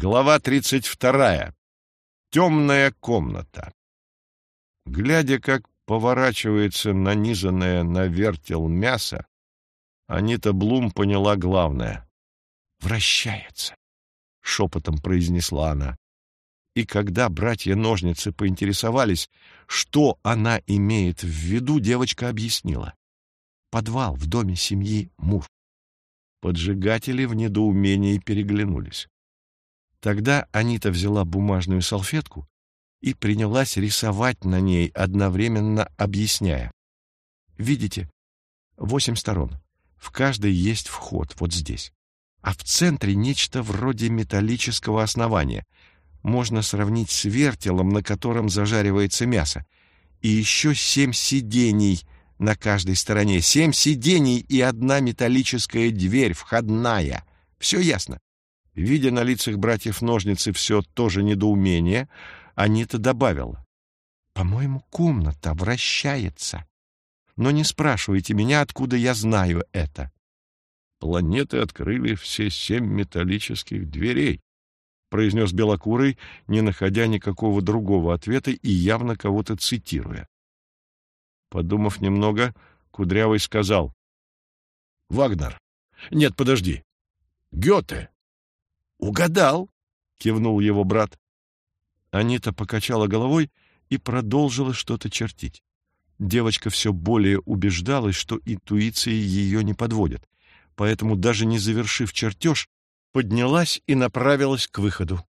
Глава 32. Темная комната. Глядя, как поворачивается нанизанное на вертел мясо, Анита Блум поняла главное. «Вращается», — шепотом произнесла она. И когда братья-ножницы поинтересовались, что она имеет в виду, девочка объяснила. Подвал в доме семьи Мур. Поджигатели в недоумении переглянулись. Тогда Анита взяла бумажную салфетку и принялась рисовать на ней, одновременно объясняя. «Видите? Восемь сторон. В каждой есть вход, вот здесь. А в центре нечто вроде металлического основания. Можно сравнить с вертелом, на котором зажаривается мясо. И еще семь сидений на каждой стороне. Семь сидений и одна металлическая дверь, входная. Все ясно?» Видя на лицах братьев ножницы все то же недоумение, Анита добавила. «По-моему, комната вращается. Но не спрашивайте меня, откуда я знаю это». «Планеты открыли все семь металлических дверей», — произнес Белокурый, не находя никакого другого ответа и явно кого-то цитируя. Подумав немного, Кудрявый сказал. «Вагнер! Нет, подожди! Гёте!» «Угадал!» — кивнул его брат. Анита покачала головой и продолжила что-то чертить. Девочка все более убеждалась, что интуиция ее не подводит, поэтому, даже не завершив чертеж, поднялась и направилась к выходу.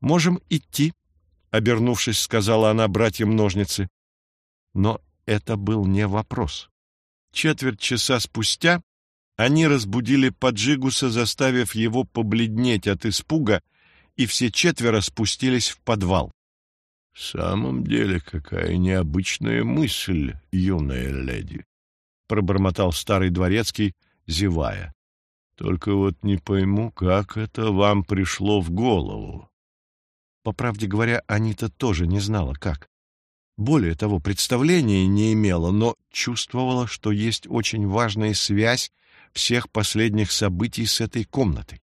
«Можем идти», — обернувшись, сказала она братьям ножницы. Но это был не вопрос. Четверть часа спустя они разбудили Поджигуса, заставив его побледнеть от испуга, и все четверо спустились в подвал. — В самом деле, какая необычная мысль, юная леди! — пробормотал старый дворецкий, зевая. — Только вот не пойму, как это вам пришло в голову. По правде говоря, Анита тоже не знала, как. Более того, представления не имела, но чувствовала, что есть очень важная связь всех последних событий с этой комнатой.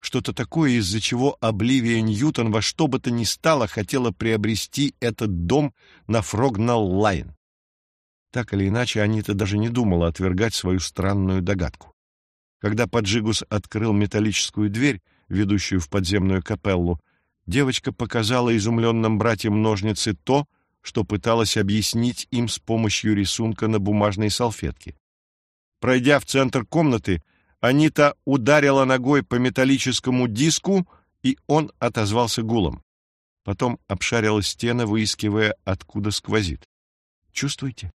Что-то такое, из-за чего Обливия Ньютон во что бы то ни стало хотела приобрести этот дом на Фрогнал-Лайн. Так или иначе, Анита даже не думала отвергать свою странную догадку. Когда Поджигус открыл металлическую дверь, ведущую в подземную капеллу, девочка показала изумленным братьям ножницы то, что пыталась объяснить им с помощью рисунка на бумажной салфетке. Пройдя в центр комнаты, Анита ударила ногой по металлическому диску, и он отозвался гулом. Потом обшарила стены, выискивая, откуда сквозит. «Чувствуете?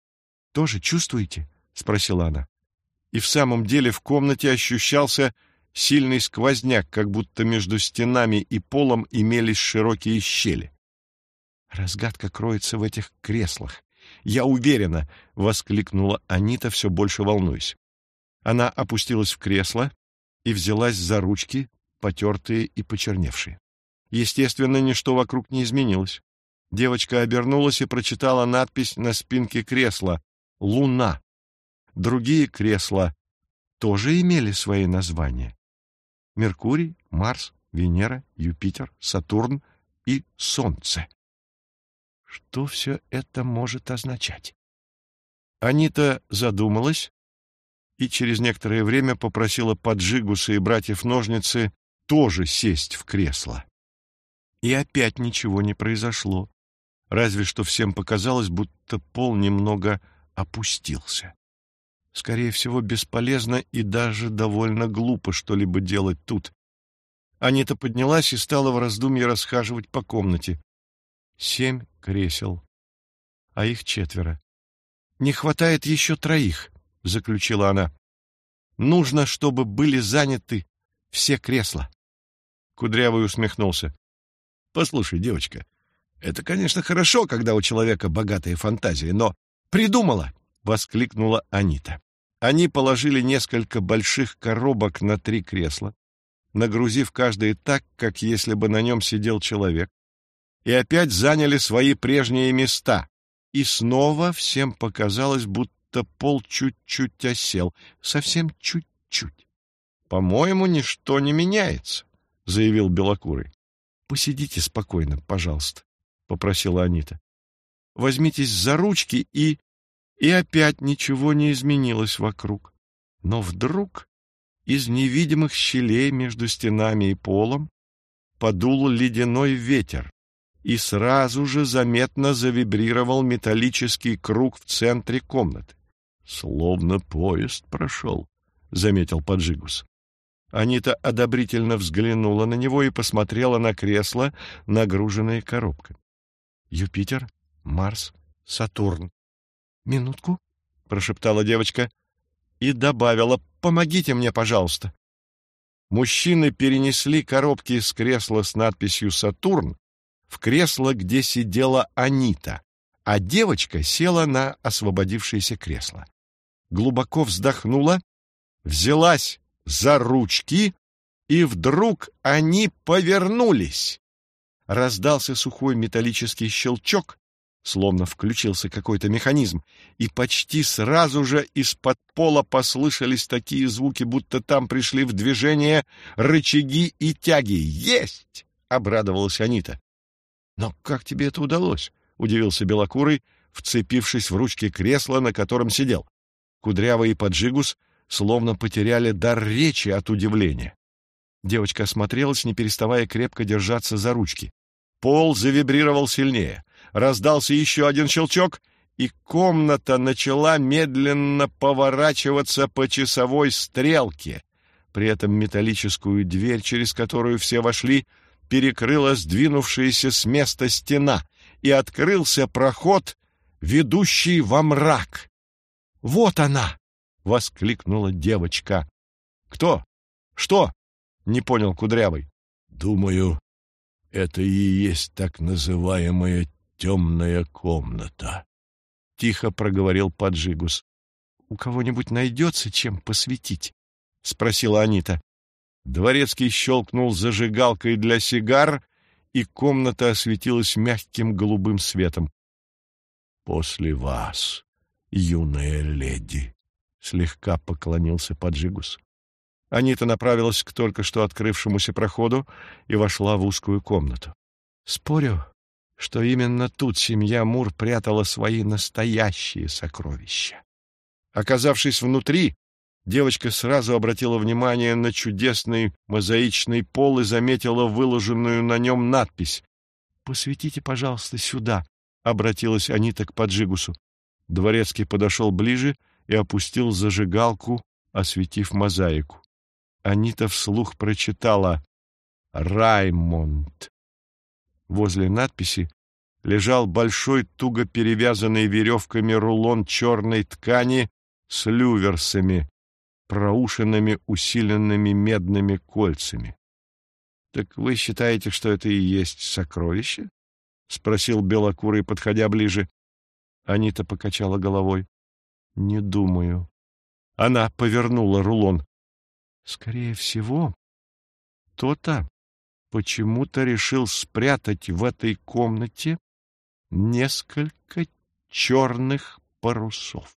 Тоже чувствуете?» — спросила она. И в самом деле в комнате ощущался сильный сквозняк, как будто между стенами и полом имелись широкие щели. Разгадка кроется в этих креслах. «Я уверена!» — воскликнула Анита, все больше волнуясь. Она опустилась в кресло и взялась за ручки, потертые и почерневшие. Естественно, ничто вокруг не изменилось. Девочка обернулась и прочитала надпись на спинке кресла «Луна». Другие кресла тоже имели свои названия. Меркурий, Марс, Венера, Юпитер, Сатурн и Солнце. Что все это может означать? Анита задумалась и через некоторое время попросила Поджигуса и братьев-ножницы тоже сесть в кресло. И опять ничего не произошло, разве что всем показалось, будто пол немного опустился. Скорее всего, бесполезно и даже довольно глупо что-либо делать тут. Анита поднялась и стала в раздумье расхаживать по комнате. Семь кресел, а их четверо. Не хватает еще троих, — заключила она. Нужно, чтобы были заняты все кресла. Кудрявый усмехнулся. — Послушай, девочка, это, конечно, хорошо, когда у человека богатая фантазия, но... Придумала! — воскликнула Анита. Они положили несколько больших коробок на три кресла, нагрузив каждое так, как если бы на нем сидел человек, и опять заняли свои прежние места. И снова всем показалось, будто пол чуть-чуть осел, совсем чуть-чуть. «По-моему, ничто не меняется», — заявил Белокурый. — Посидите спокойно, пожалуйста, — попросила Анита. — Возьмитесь за ручки и... И опять ничего не изменилось вокруг. Но вдруг из невидимых щелей между стенами и полом подул ледяной ветер, и сразу же заметно завибрировал металлический круг в центре комнаты. — Словно поезд прошел, — заметил Поджигус. Анита одобрительно взглянула на него и посмотрела на кресло, нагруженное коробками. «Юпитер, Марс, Сатурн». «Минутку», — прошептала девочка и добавила «Помогите мне, пожалуйста». Мужчины перенесли коробки с кресла с надписью «Сатурн» в кресло, где сидела Анита, а девочка села на освободившееся кресло. Глубоко вздохнула, взялась за ручки, и вдруг они повернулись. Раздался сухой металлический щелчок, словно включился какой-то механизм, и почти сразу же из-под пола послышались такие звуки, будто там пришли в движение рычаги и тяги. «Есть!» — обрадовалась Анита. «Но как тебе это удалось?» — удивился Белокурый, вцепившись в ручки кресла, на котором сидел. Кудрявый и Поджигус словно потеряли дар речи от удивления. Девочка осмотрелась, не переставая крепко держаться за ручки. Пол завибрировал сильнее. Раздался еще один щелчок, и комната начала медленно поворачиваться по часовой стрелке. При этом металлическую дверь, через которую все вошли, перекрыла сдвинувшаяся с места стена, и открылся проход, ведущий во мрак. «Вот она!» — воскликнула девочка. «Кто? Что?» — не понял Кудрявый. «Думаю, это и есть так называемая темная комната», — тихо проговорил Поджигус. «У кого-нибудь найдется чем посветить?» — спросила Анита. Дворецкий щелкнул зажигалкой для сигар, и комната осветилась мягким голубым светом. «После вас, юная леди», слегка поклонился Поджигус. Анита направилась к только что открывшемуся проходу и вошла в узкую комнату. Спорю, что именно тут семья Мур прятала свои настоящие сокровища. Оказавшись внутри, девочка сразу обратила внимание на чудесный мозаичный пол и заметила выложенную на нем надпись. «Посветите, пожалуйста, сюда», — обратилась Анита к Поджигусу. Дворецкий подошел ближе — и опустил зажигалку, осветив мозаику. Анита вслух прочитала «Раймонд». Возле надписи лежал большой туго перевязанный веревками рулон черной ткани с люверсами, проушенными усиленными медными кольцами. — Так вы считаете, что это и есть сокровище? — спросил Белокурый, подходя ближе. Анита покачала головой. Не думаю. Она повернула рулон. Скорее всего, кто-то почему-то решил спрятать в этой комнате несколько черных парусов.